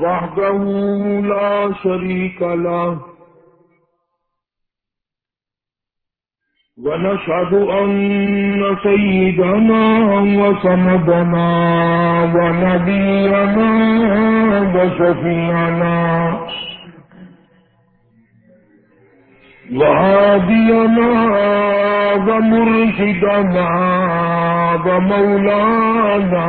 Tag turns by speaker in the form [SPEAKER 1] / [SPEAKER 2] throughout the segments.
[SPEAKER 1] وحده لا شريك له. ونشهد أن سيدنا وسندنا ونبينا وشفيعنا. وهادينا ومرشدنا ومولانا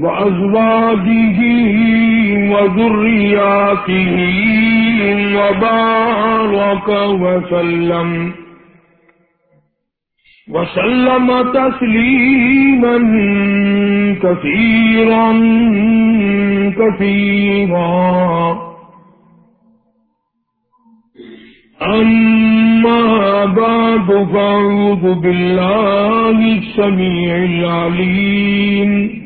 [SPEAKER 1] وأزواجه وذرياته وبارك وسلم. وسلم تسليما كثيرا كثيرا. أما بعد فأعوذ بالله السميع العليم.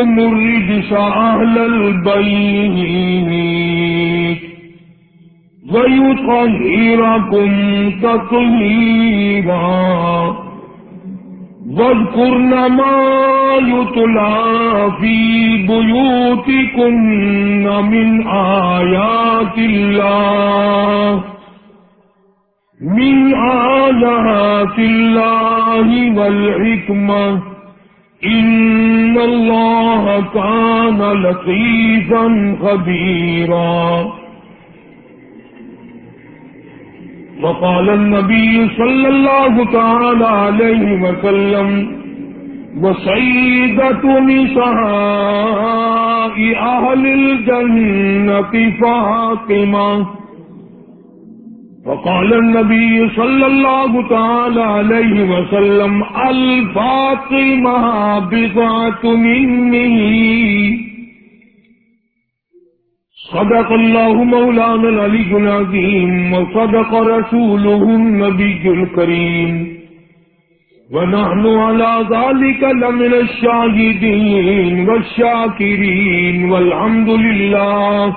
[SPEAKER 1] عنكم الرجس أهل البيت. ويطهركم تطهيرا. واذكرن ما يتلى في بيوتكن من آيات الله. من آيات الله والحكمة. إن الله كان لطيفا خبيرا. وقال النبي صلى الله تعالى عليه وسلم، وسيدة نساء أهل الجنة فاطمة. وقال النبي صلى الله تعالى عليه وسلم، الفاطمة بضعة مني صدق الله مولانا العلي العظيم وصدق رسوله النبي الكريم. ونحن على ذلك لمن الشاهدين والشاكرين، والحمد لله.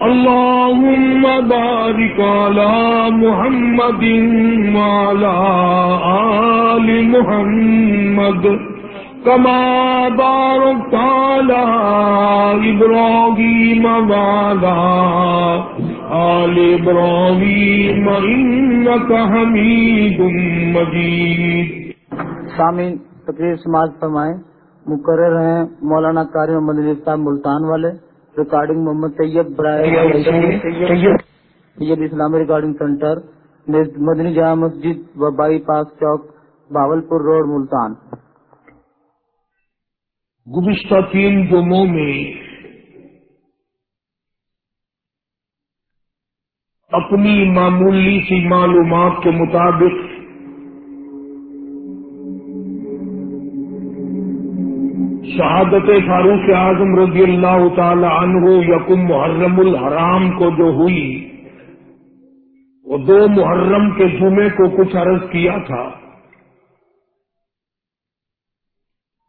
[SPEAKER 1] اللهم بارك على محمد وعلى آل محمد كما باركت على إبراهيم وعلى آل إبراهيم إنك حميد مجيد
[SPEAKER 2] سامعین، تقریر سماج فرمائیں۔ مقرر ہیں مولانا قاری محمد صاحب ملتان والے۔ ریکارڈنگ محمد طیب برائے طیب اسلامی ریکارڈنگ سینٹر مدنی جامع مسجد و by pass Chowk Bahawalpur road Multan
[SPEAKER 1] گزشتہ تین جمعوں میں اپنی معمولی سی معلومات کے مطابق شہادت فاروق اعظم رضی اللہ تعالی عنہ یکم محرم الحرام کو جو ہوئی، وہ دو محرم کے جمعے کو کچھ عرض کیا تھا۔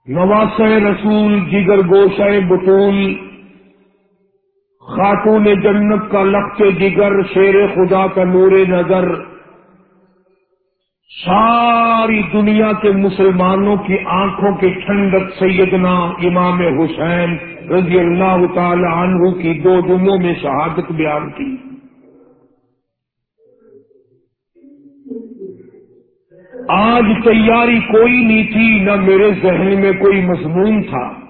[SPEAKER 1] نواس رسول، جگر گوشہ بطول، خاتون جنت کا لخت جگر، شیر خدا کا نور نظر۔ ساری دنیا کے مسلمانوں کی آنکھوں کی ٹھنڈک سیدنا امام حسین رضی اللہ تعالی عنہ کی دو دنوں میں شہادت بیان کی۔ آج تیاری کوئی نہیں تھی، نہ میرے ذہن میں کوئی مضمون تھا۔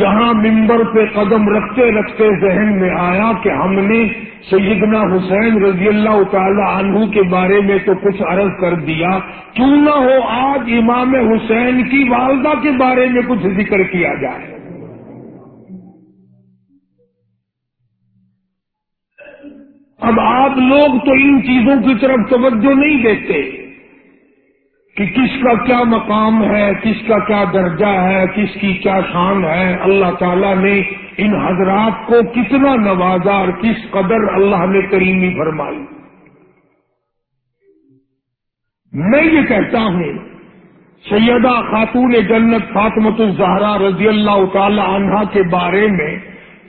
[SPEAKER 1] یہاں ممبر پہ قدم رکھتے رکھتے ذہن میں آیا کہ ہم نے سیدنا حسین رضی اللہ تعالی عنہ کے بارے میں تو کچھ عرض کر دیا۔ کیوں نہ ہو آج امام حسین کی والدہ کے بارے میں کچھ ذکر کیا جائے۔ اب آپ لوگ تو ان چیزوں کی طرف توجہ نہیں دیتے۔ کہ کس کا کیا مقام ہے، کس کا کیا درجہ ہے، کس کی کیا شان ہے۔ اللہ تعالیٰ نے ان حضرات کو کتنا نوازا اور کس قدر اللہ نے کریمی فرمائی۔ میں یہ کہتا ہوں، سیدہ خاتون جنت فاطمت الزہرا رضی اللہ تعالی عنہا کے بارے میں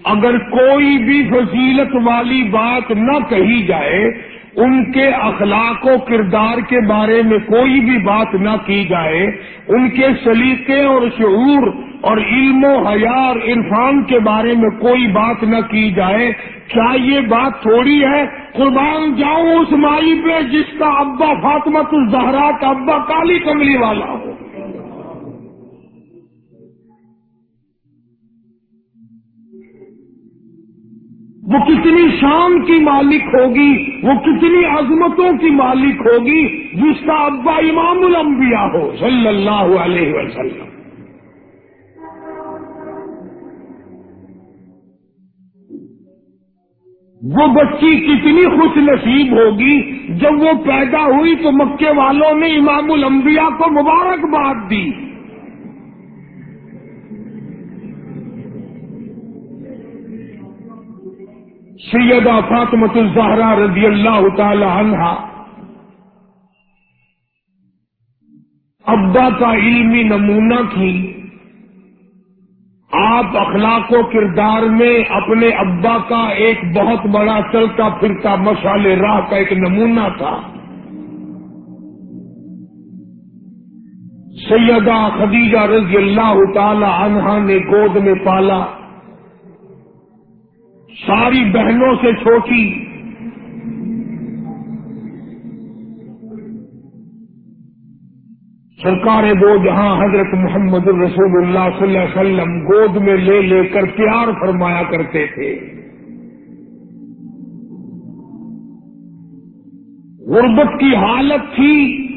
[SPEAKER 1] اگر کوئی بھی فضیلت والی بات نہ کہی جائے ان کے اخلاق و کردار کے بارے میں کوئی بھی بات نہ کی جائے، ان کے سلیقے اور شعور اور علم و حیار عرفان کے بارے میں کوئی بات نہ کی جائے، کیا یہ بات تھوڑی ہے؟ قربان جاؤں اس مائی پہ جس کا ابا فاطمت الزہرا کا ابا کالی کملی والا ہو۔ وہ کتنی شان کی مالک ہوگی، وہ کتنی عظمتوں کی مالک ہوگی جس کا ابا امام الانبیاء ہو، صلی اللہ علیہ وسلم۔ وہ بچی کتنی خوش نصیب ہوگی، جب وہ پیدا ہوئی تو مکے والوں نے امام الانبیاء کو مبارکباد دی۔ سیدہ فاطمت الزہرا رضی اللہ تعالی عنہ ابا کا علمی نمونہ تھی آپ اخلاق و کردار میں اپنے ابا کا ایک بہت بڑا چلتا پھرتا مشال راہ کا ایک نمونہ تھا۔ سیدہ خدیجہ رضی اللہ تعالی عنہا نے گود میں پالا۔ ساری بہنوں سے چھوٹی سرکار وہ جہاں حضرت محمد الرسول اللہ صلی اللہ علیہ وسلم گود میں لے لے کر پیار فرمایا کرتے تھے۔ غربت کی حالت تھی۔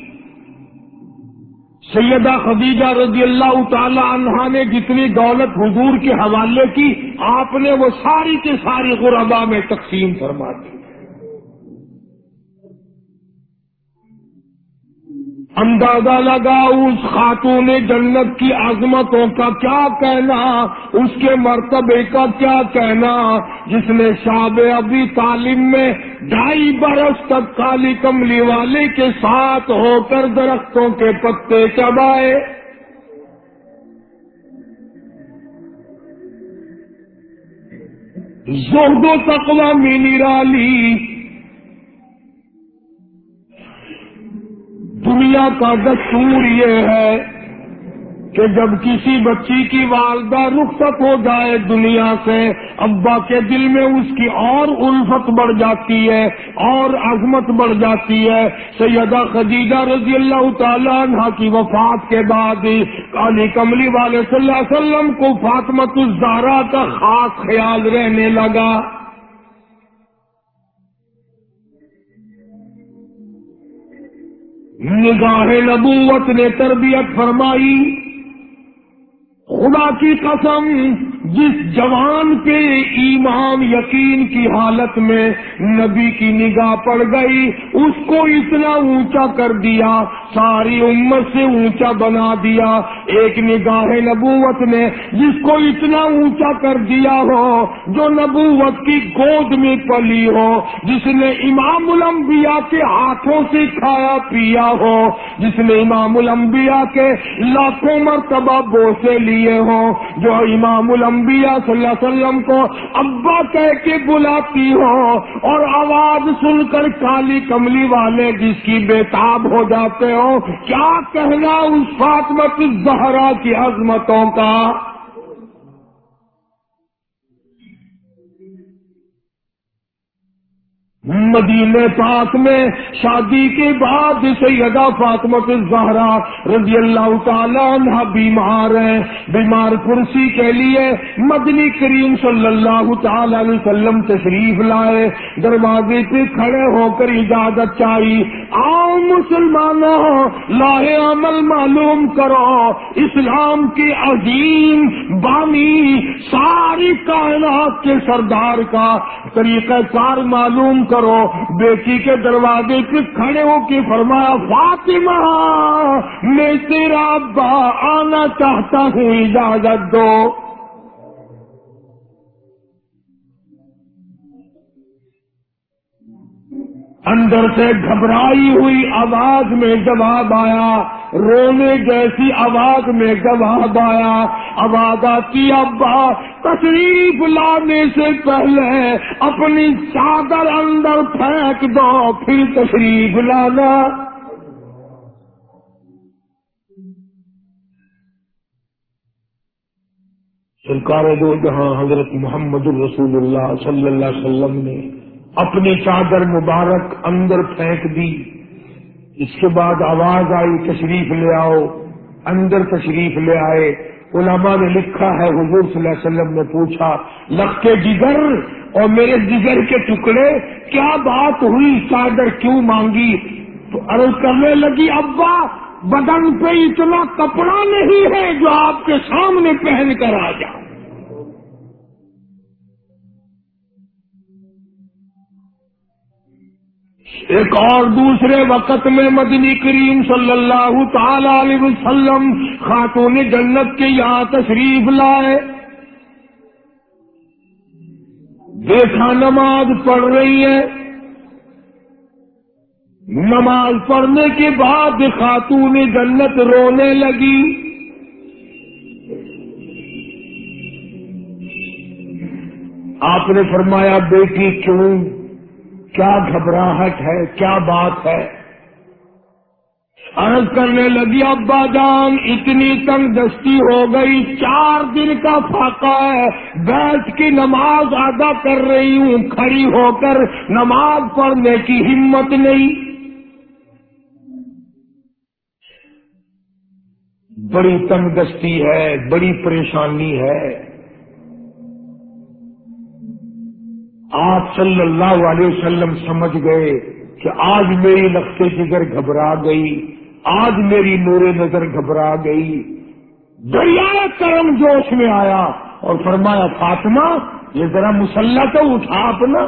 [SPEAKER 1] سیدہ خدیجہ رضی اللہ تعالی عنہا نے جتنی دولت حضور کے حوالے کی، آپ نے وہ ساری کے ساری غربا میں تقسیم فرما دی۔ اندازہ لگا اس خاتون جنت کی عظمتوں کا کیا کہنا، اس کے مرتبے کا کیا کہنا، جس نے شاب ابھی تعلیم میں ڈھائی برس تک کالی کملی والے کے ساتھ ہو کر درختوں کے پتے چبائے۔ زہد و تقوی میں نرالی دنیا کا دستور یہ ہے کہ جب کسی بچی کی والدہ رخصت ہو جائے دنیا سے، ابا کے دل میں اس کی اور الفت بڑھ جاتی ہے، اور عظمت بڑھ جاتی ہے۔ سیدہ خدیجہ رضی اللہ تعالیٰ عنہ کی وفات کے بعد کالی کملی والے صلی اللہ علیہ وسلم کو فاطمت الزارا کا خاص خیال رہنے لگا۔ نگاہ نبوت نے تربیت فرمائی خدا کی قسم جس جوان پہ ایمان یقین کی حالت میں نبی کی نگاہ پڑ گئی، اس کو اتنا اونچا کر دیا، ساری امت سے اونچا بنا دیا، ایک نگاہ نبوت نے جس کو اتنا اونچا کر دیا ہو، جو نبوت کی گود میں پلی ہو، جس نے امام الانبیاء کے ہاتھوں سے کھایا پیا ہو، جس نے امام الانبیاء کے لاکھوں مرتبہ بوسے لیے ہوں جو امام الانبیاء انبیاء صلی اللہ علیہ وسلم کو ابا کہہ کے بلاتی ہو اور آواز سن کر کالی کملی والے جس کی بےتاب ہو جاتے ہو کیا کہنا اس فاطمت زہرا کی عظمتوں کا؟ مدینے پاک میں شادی کے بعد سیدہ فاطمت الزہرا رضی اللہ تعالیٰ عنہ بیمار ہیں۔ بیمار کرسی کے لیے مدنی کریم صلی اللہ تعالی علیہ وسلم تشریف لائے۔ دروازے پہ کھڑے ہو کر اجازت چاہی۔ آؤ مسلمانوں لاہ عمل معلوم کرو۔ اسلام کی عظیم بانی ساری کائنات کے سردار کا طریقہ کار معلوم کرو۔ بیٹی کے دروازے پہ کھڑے ہو کے فرمایا، فاطمہ، میں تیرا با آنا چاہتا ہوں، اجازت دو۔ اندر سے گھبرائی ہوئی آواز میں جواب آیا، رونے جیسی آواز میں جواب آیا۔ آواز آتی، ابا، تشریف لانے سے پہلے اپنی چادر اندر پھینک دو، پھر تشریف لانا۔ سرکار دو جہاں حضرت محمد الرسول اللہ صلی اللہ علیہ وسلم نے اپنی چادر مبارک اندر پھینک دی۔ اس کے بعد آواز آئی، تشریف لے آؤ۔ اندر تشریف لے آئے۔ علماء نے لکھا ہے، حضور صلی اللہ علیہ وسلم نے پوچھا لکھے جگر اور میرے جگر کے ٹکڑے، کیا بات ہوئی؟ چادر کیوں مانگی؟ تو عرض کرنے لگی، ابا، بدن پہ اتنا کپڑا نہیں ہے جو آپ کے سامنے پہن کر آ جاؤ۔ ایک اور دوسرے وقت میں مدنی کریم صلی اللہ تعالی علیہ وسلم خاتون جنت کے یہاں تشریف لائے۔ دیکھا نماز پڑھ رہی ہے۔ نماز پڑھنے کے بعد خاتون جنت رونے لگی۔ آپ نے فرمایا، بیٹی، کیوں؟ کیا گھبراہٹ ہے، کیا بات ہے؟ عرض کرنے لگی، ابا جان، اتنی تنگ دستی ہو گئی، چار دن کا فاقہ ہے بیٹھ کی نماز ادا کر رہی ہوں، کھڑی ہو کر نماز پڑھنے کی ہمت نہیں۔ بڑی تنگ دستی ہے، بڑی پریشانی ہے۔ آپ صلی اللہ علیہ وسلم سمجھ گئے کہ آج میری لفظ جگر گھبرا گئی، آج میری نور نظر گھبرا گئی۔ دریا کرم جوش میں آیا اور فرمایا، فاطمہ، یہ ذرا مسلح تو اٹھا اپنا۔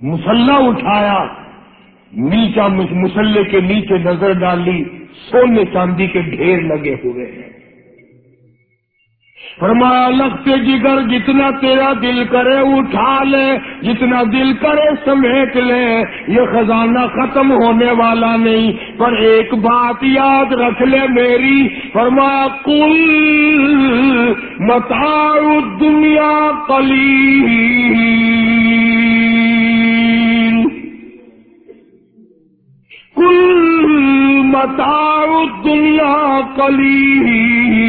[SPEAKER 1] مسلح اٹھایا، نیچا مسلح کے نیچے نظر ڈالی سونے چاندی کے ڈھیر لگے ہوئے ہیں۔ فرمایا لگتے جگر جتنا تیرا دل کرے اٹھا لے، جتنا دل کرے سمیٹ لے۔ یہ خزانہ ختم ہونے والا نہیں، پر ایک بات یاد رکھ لے میری۔ فرمایا کل متا دنیا کلی کل متا دنیا کلی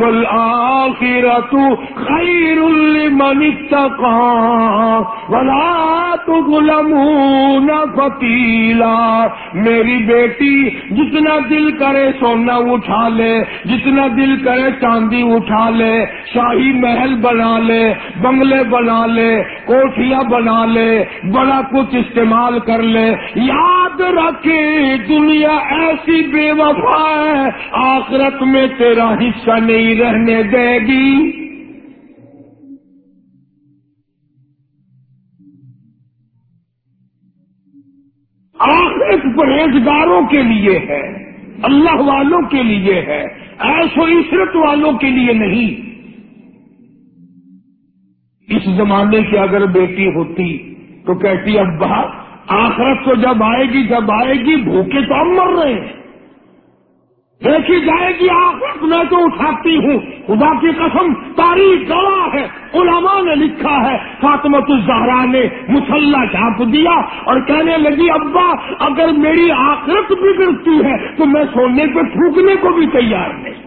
[SPEAKER 1] والآخرة خير لمن اتقى ولا تظلمون فتیلا میری بیٹی جتنا دل کرے سونا اٹھا لے جتنا دل کرے چاندی اٹھا لے، شاہی محل بنا لے، بنگلے بنا لے کوٹیاں بنا لے، بڑا کچھ استعمال کر لے یاد رکھے دنیا ایسی بے وفا ہے، آخرت میں تیرا حصہ نہیں رہنے دے گی۔ آخرت پرہیزگاروں کے لیے ہے، اللہ والوں کے لیے ہے ایسو عشرت والوں کے لیے نہیں۔ اس زمانے کی اگر بیٹی ہوتی تو کہتی، ابا آخرت تو جب آئے گی، جب آئے گی، بھوکے تو ہم مر رہے ہیں۔ دیکھی جائے گی آپ میں تو اٹھاتی ہوں۔ خدا کی قسم، تاریخ گواہ ہے۔ علماء نے لکھا ہے فاطمت الزہرا نے مسلح چھاپ دیا اور کہنے لگی، ابا، اگر میری آخرت بگڑتی ہے تو میں سونے پہ تھوکنے کو بھی تیار نہیں۔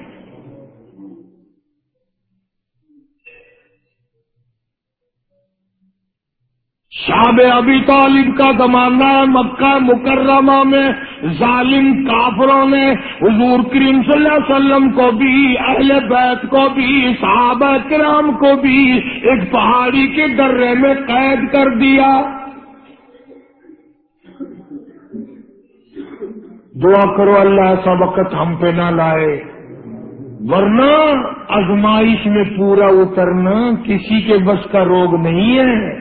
[SPEAKER 1] شاب ابی طالب کا زمانہ ہے، مکہ مکرمہ میں ظالم کافروں نے حضور کریم صلی اللہ علیہ وسلم کو بھی، اہل بیت کو بھی، صحابہ کرام کو بھی ایک پہاڑی کے درے میں قید کر دیا۔ دعا کرو اللہ ایسا وقت ہم پہ نہ لائے، ورنہ ازمائش میں پورا اترنا کسی کے بس کا روگ نہیں ہے۔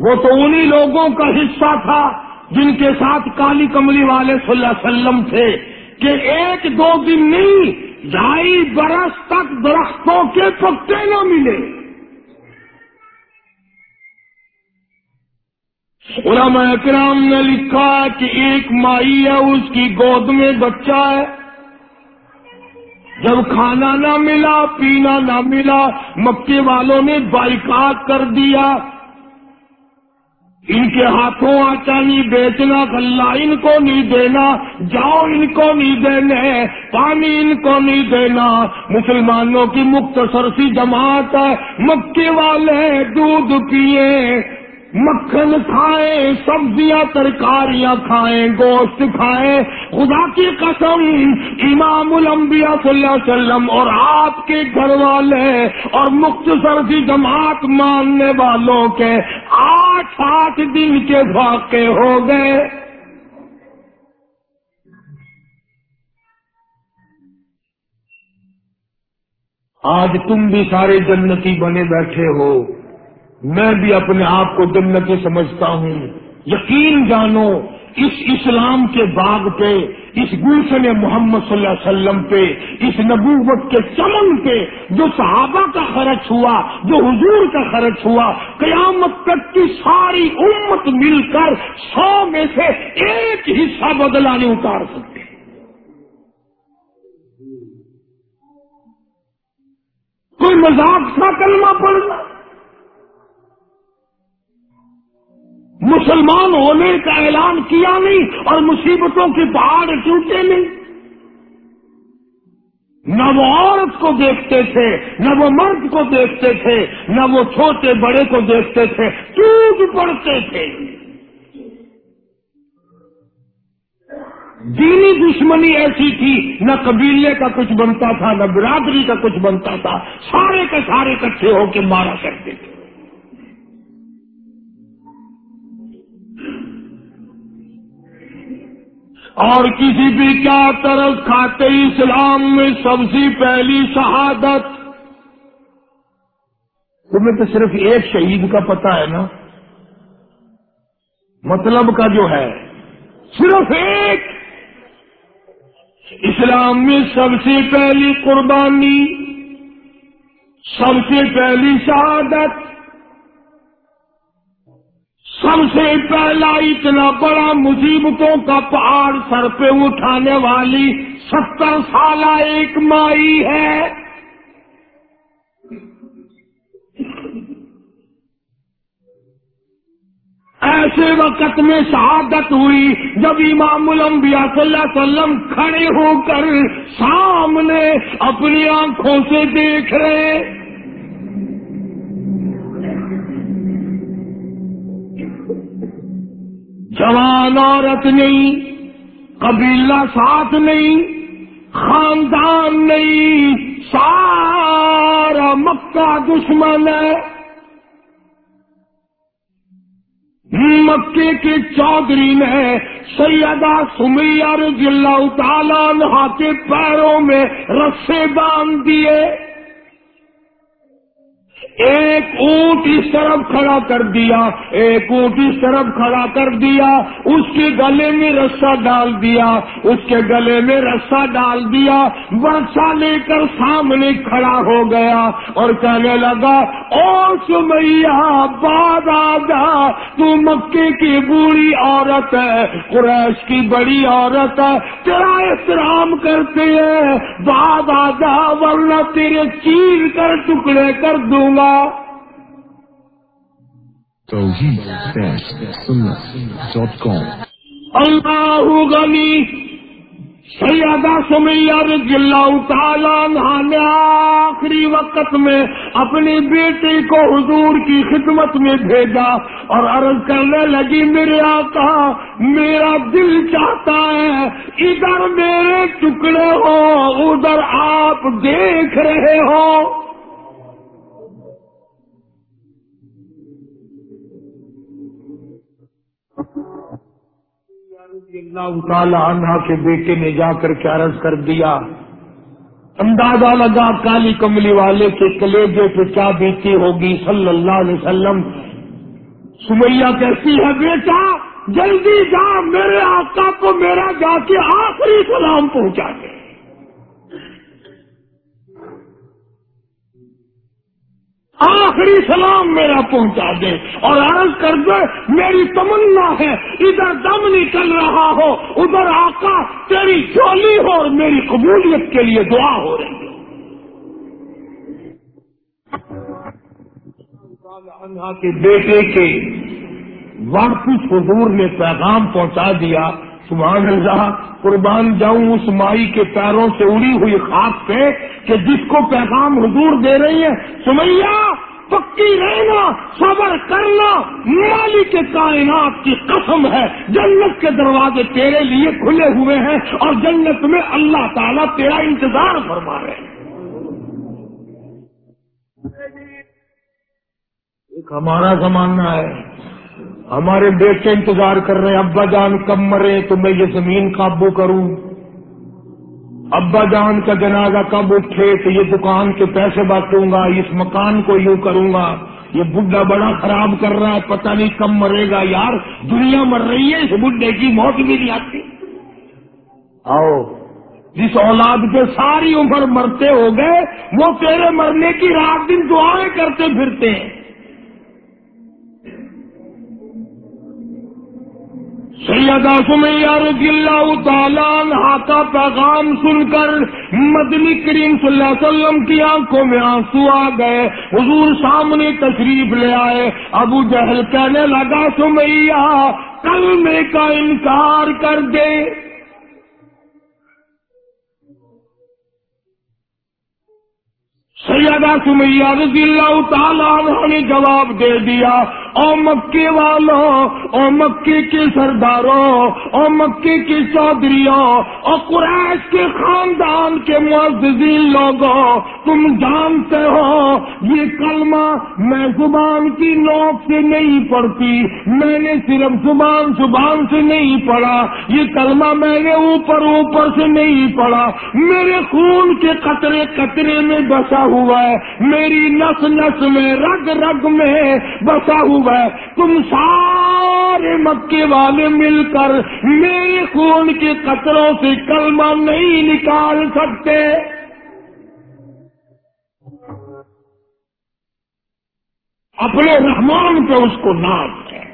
[SPEAKER 1] وہ تو انہی لوگوں کا حصہ تھا جن کے ساتھ کالی کملی والے صلی اللہ علیہ وسلم تھے کہ ایک دو دن نہیں، ڈھائی برس تک درختوں کے پتے نہ ملے۔ علماء اکرام نے لکھا کہ ایک مائی ہے اس کی گود میں بچہ ہے۔ جب کھانا نہ ملا، پینا نہ ملا، مکے والوں نے بائیکاٹ کر دیا۔ ان کے ہاتھوں آچا نہیں، بیچنا، غلہ ان کو نہیں دینا، جاؤ ان کو نہیں دینے، پانی ان کو نہیں دینا۔ مسلمانوں کی مختصر سی جماعت ہے، مکے والے دودھ پیے مکھن کھائیں، سبزیاں، ترکاریاں کھائیں، گوشت کھائیں۔ خدا کی قسم، امام الانبیاء صلی اللہ علیہ وسلم اور آپ کے گھر والے اور مختصر سی جماعت ماننے والوں کے آٹھ آٹھ دن کے واقع ہو گئے۔ آج تم بھی سارے جنتی بنے بیٹھے ہو۔ میں بھی اپنے آپ کو جنتی سمجھتا ہوں۔ یقین جانو، اس اسلام کے باغ پہ، اس گلشن محمد صلی اللہ علیہ وسلم پہ، اس نبوت کے چمن پہ جو صحابہ کا خرچ ہوا، جو حضور کا خرچ ہوا، قیامت تک کی ساری امت مل کر سو میں سے ایک حصہ بدلا نہیں اتار سکتے۔ کوئی مذاق سا کلمہ پڑنا مسلمان ہونے کا اعلان کیا نہیں اور مصیبتوں کے پہاڑ ٹوٹے نہیں۔ نہ وہ عورت کو دیکھتے تھے، نہ وہ مرد کو دیکھتے تھے، نہ وہ چھوٹے بڑے کو دیکھتے تھے ٹوٹ پڑتے تھے۔ دینی دشمنی ایسی تھی، نہ قبیلے کا کچھ بنتا تھا، نہ برادری کا کچھ بنتا تھا۔ سارے کے سارے کٹھے ہو کے مارا کرتے تھے۔ اور کسی بھی کیا طرف کھاتے اسلام میں سب سے پہلی شہادت۔ تمہیں تو صرف ایک شہید کا پتہ ہے نا۔ مطلب کا جو ہے، صرف ایک۔ اسلام میں سب سے پہلی قربانی، سب سے پہلی شہادت۔ سب سے پہلا اتنا بڑا مصیبتوں کا پہاڑ سر پہ اٹھانے والی ستر سالہ ایک مائی ہے۔ ایسے وقت میں شہادت ہوئی جب امام الانبیاء صلی اللہ علیہ وسلم کھڑے ہو کر سامنے اپنی آنکھوں سے دیکھ رہے۔ جوان عورت نہیں، قبیلہ ساتھ نہیں، خاندان نہیں، سارا مکہ دشمن ہے۔ مکے کے چودھری نے سیدہ سمیہ رضی اللہ تعالیٰ عنہ کے پیروں میں رسے باندھ دیے۔ ایک اونٹ اس طرف کھڑا کر دیا، ایک اونٹ اس طرف کھڑا کر دیا، اس کے گلے میں رسا ڈال دیا، اس کے گلے میں رسا ڈال دیا برسا لے کر سامنے کھڑا ہو گیا اور کہنے لگا، او سمیا باد آ تو مکے کی بوڑھی عورت ہے، قریش کی بڑی عورت ہے، تیرا احترام کرتے ہیں باد آ ورنہ تیرے چیر کر ٹکڑے کر دوں گا اللہ غنی سیادہ سمیا رضی اللہ تعالیٰ نے آخری وقت میں اپنی بیٹی کو حضور کی خدمت میں بھیجا اور عرض کرنے لگی، میرے آقا، میرا دل چاہتا ہے، ادھر میرے ٹکڑے ہو ادھر آپ دیکھ رہے ہو اللہ تعالی عنہ کے بیٹے نے جا کر کے عرض کر دیا، اندازہ لگا کالی کملی والے کے کلیجے پہ کیا بیتی ہوگی صلی اللہ علیہ وسلم۔ سمیا کیسی ہے، بیٹا، جلدی جا، میرے آقا کو میرا جا کے آخری سلام پہنچا دے۔ آخری سلام میرا پہنچا دے اور عرض کر دے، میری تمنا ہے، ادھر دم نکل رہا ہو، ادھر آقا، تیری چولی ہو اور میری قبولیت کے لیے دعا ہو رہی ہے کے بیٹے کے واپس حضور نے پیغام پہنچا دیا سبحان اللہ، قربان جاؤں اس مائی کے پیروں سے اڑی ہوئی خاک پہ کہ جس کو پیغام حضور دے رہی ہے سمیا پکی رہنا، صبر کرنا مالی کے کائنات کی قسم ہے۔ جنت کے دروازے تیرے لیے کھلے ہوئے ہیں اور جنت میں اللہ تعالیٰ تیرا انتظار فرما رہے ہیں۔ ایک ہمارا زمانہ ہے۔ ہمارے بیٹے انتظار کر رہے ہیں، ابا جان کب مرے تو میں یہ زمین قابو کروں۔ ابا جان کا جنازہ کب اٹھے تو یہ دکان کے پیسے بانٹوں گا، اس مکان کو یوں کروں گا۔ یہ بڈھا بڑا خراب کر رہا ہے، پتہ نہیں کب مرے گا۔ یار، دنیا مر رہی ہے، اس بڈھے کی موت بھی نہیں آتی۔ آؤ، جس اولاد کے ساری عمر مرتے ہو گئے، وہ تیرے مرنے کی رات دن دعائیں کرتے پھرتے ہیں۔ سیدہ سمیہ رضی اللہ تعالیٰ کا پیغام سن کر مدنی کریم صلی اللہ علیہ وسلم کی آنکھوں میں آنسو آ گئے۔ حضور سامنے تشریف لے آئے۔ ابو جہل کہنے لگا، سمیہ کلمے کا انکار کر دے۔ سیدہ سمیہ رضی اللہ تعالیٰ نے جواب دے دیا۔ او مکے والوں او مکے کے سرداروں او مکے کے چودھریوں اور قریش کے خاندان کے معززین لوگوں تم جانتے ہو، یہ کلمہ میں زبان کی نوک سے نہیں پڑھتی میں نے صرف زبان زبان سے نہیں پڑھا، یہ کلمہ میں نے اوپر اوپر سے نہیں پڑھا۔ میرے خون کے قطرے قطرے میں بسا ہوا ہے، میری نس نس میں، رگ رگ میں بسا ہوا ہے۔ تم سارے مکے والے مل کر میرے خون کے قطروں سے کلمہ نہیں نکال سکتے۔ اپنے رحمان پہ اس کو ناز ہے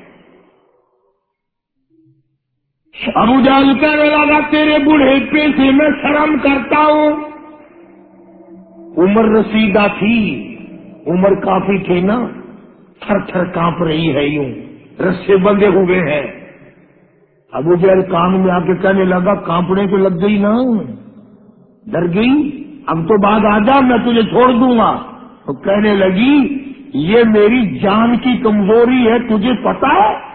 [SPEAKER 1] ابو جان کہنے لگا، تیرے بوڑھے پیسے میں شرم کرتا ہوں۔ عمر رسیدہ تھی، عمر کافی تھی نا۔ تھر تھر کانپ رہی ہے یوں۔ رسے بندے ہوئے ہیں۔ ابو جہل کان میں آ کے کہنے لگا، کانپنے کو لگ گئی نا۔ ڈر گئی؟ اب تو بعد آ جا، میں تجھے چھوڑ دوں گا۔ تو کہنے لگی، یہ میری جان کی کمزوری ہے، تجھے پتا ہے؟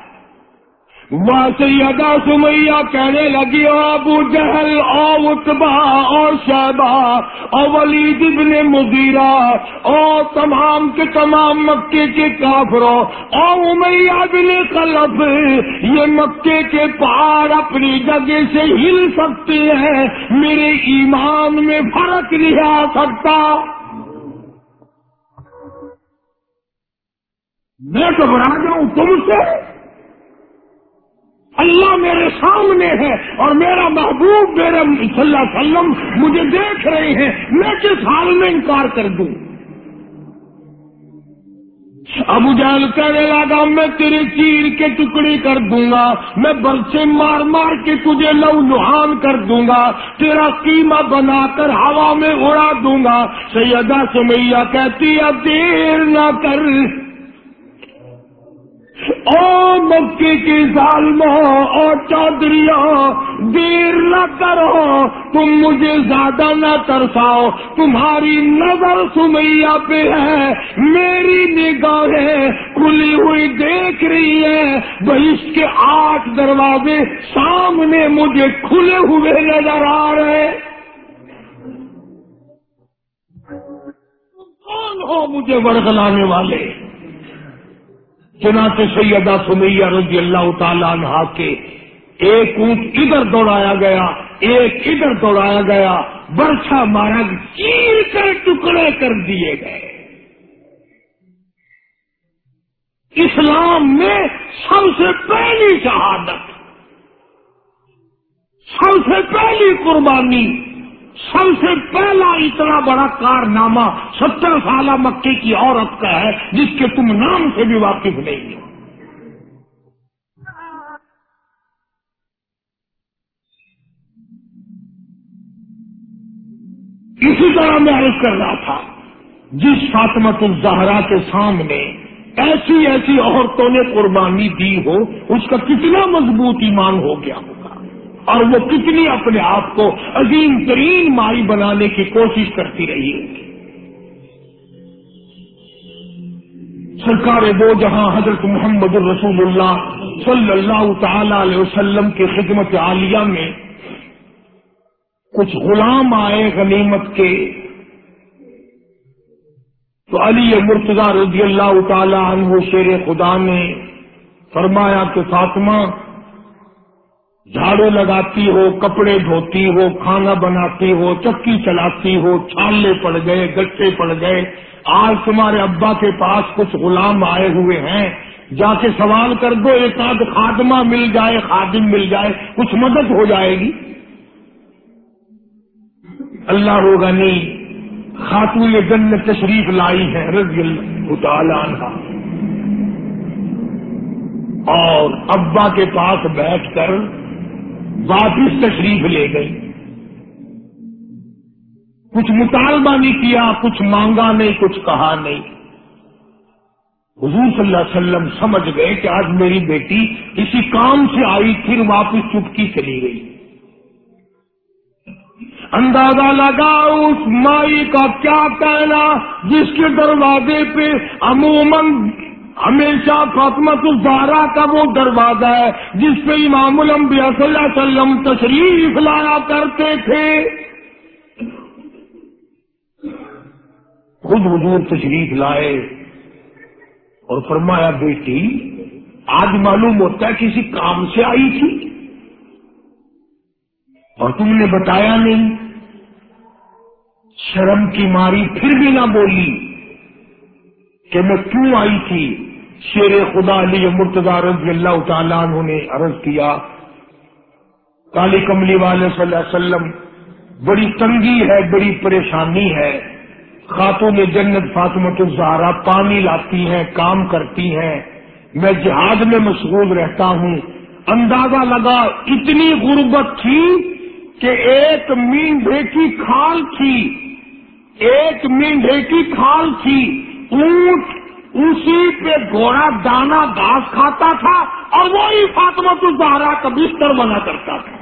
[SPEAKER 1] سیدہ سمیا کہنے لگی ابو جہل او اتبا اور شہبا اور ولید ابن مزیرہ اور تمام کے تمام مکے کے کافروں اور امیہ بن خلف، یہ مکے کے پہاڑ اپنی جگہ سے ہل سکتے ہیں، میرے ایمان میں فرق نہیں آ سکتا۔ میں گھبرا جاؤں تم سے؟ اللہ میرے سامنے ہے اور میرا محبوب میرے صلی اللہ علیہ وسلم مجھے دیکھ رہے ہیں، میں کس حال میں انکار کر دوں؟ ابو جال کہنے لگا، میں تیرے چیر کے ٹکڑی کر دوں گا، میں برسے مار مار کے تجھے لو لوہان کر دوں گا، تیرا قیمہ بنا کر ہوا میں اڑا دوں گا۔ سیدہ سمیا کہتی، اب دیر نہ کر۔ او مکی کی ظالموں اور چودھریوں، دیر نہ کرو، تم مجھے زیادہ نہ ترساؤ۔ تمہاری نظر سمیا پہ ہے، میری نگاہیں کھلی ہوئی دیکھ رہی ہے بہش کے آٹھ دروازے سامنے مجھے کھلے ہوئے نظر آ رہے کون ہو مجھے ورگلانے والے؟ چنانچہ سیدہ سمیہ رضی اللہ تعالیٰ عنہ کے ایک اونٹ ادھر دوڑایا گیا، ایک ادھر دوڑایا گیا برسا مارا، چیر کر ٹکڑے کر دیے گئے۔ اسلام میں سب سے پہلی شہادت، سب سے پہلی قربانی سب سے پہلا اتنا بڑا کارنامہ ستر سالہ مکے کی عورت کا ہے، جس کے تم نام سے بھی واقف نہیں ہو۔ اسی طرح میں عرض کر رہا تھا، جس فاطمت الزہرا کے سامنے ایسی ایسی عورتوں نے قربانی دی ہو، اس کا کتنا مضبوط ایمان ہو گیا ہو۔ اور وہ کتنی اپنے آپ کو عظیم ترین مائی بنانے کی کوشش کرتی رہی سرکار وہ جہاں حضرت محمد الرسول اللہ صلی اللہ تعالی علیہ وسلم کی خدمت عالیہ میں کچھ غلام آئے غنیمت کے، تو علی مرتضی رضی اللہ تعالی عنہ شیر خدا نے فرمایا کہ فاطمہ جھاڑو لگاتی ہو، کپڑے دھوتی ہو، کھانا بناتی ہو، چکی چلاتی ہو، چھالے پڑ گئے گٹے پڑ گئے۔ آج تمہارے ابا کے پاس کچھ غلام آئے ہوئے ہیں۔ جا کے سوال کر دو، ایک آدھ خادمہ مل جائے، خادم مل جائے، کچھ مدد ہو جائے گی؟ اللہ ہوگا نہیں خاتون جنت تشریف لائی ہے رضی اللہ تعالی عنہ۔ اور ابا کے پاس بیٹھ کر واپس تشریف لے گئی کچھ مطالبہ نہیں کیا، کچھ مانگا نہیں، کچھ کہا نہیں۔ حضور صلی اللہ علیہ وسلم سمجھ گئے کہ آج میری بیٹی کسی کام سے آئی، پھر واپس چپکی چلی گئی۔ اندازہ لگا اس مائی کا کیا کہنا، جس کے دروازے پہ عموماً ہمیشہ فاطمت الزارا کا وہ دروازہ ہے جس پہ امام الانبیاء صلی اللہ علیہ وسلم تشریف لایا کرتے تھے۔ خود حضور تشریف لائے اور فرمایا، بیٹی، آج معلوم ہوتا ہے کسی کام سے آئی تھی۔ اور تم نے بتایا نہیں۔ شرم کی ماری پھر بھی نہ بولی کہ میں کیوں آئی تھی۔ شیر خدا علی مرتضی رضی اللہ تعالیٰ عنہ نے عرض کیا، کالی کملی والے صلی اللہ علیہ وسلم، بڑی تنگی ہے، بڑی پریشانی ہے۔ خاتون جنت فاطمت الزہرا پانی لاتی ہیں، کام کرتی ہیں۔ میں جہاد میں مشغول رہتا ہوں۔ اندازہ لگا اتنی غربت تھی کہ ایک مینڈے کی کھال تھی۔ ایک مینڈے کی کھال تھی۔ اونٹ اسی پہ گھوڑا دانا گھاس کھاتا تھا اور وہی فاطمت الزہرا کا بستر بنا کرتا تھا۔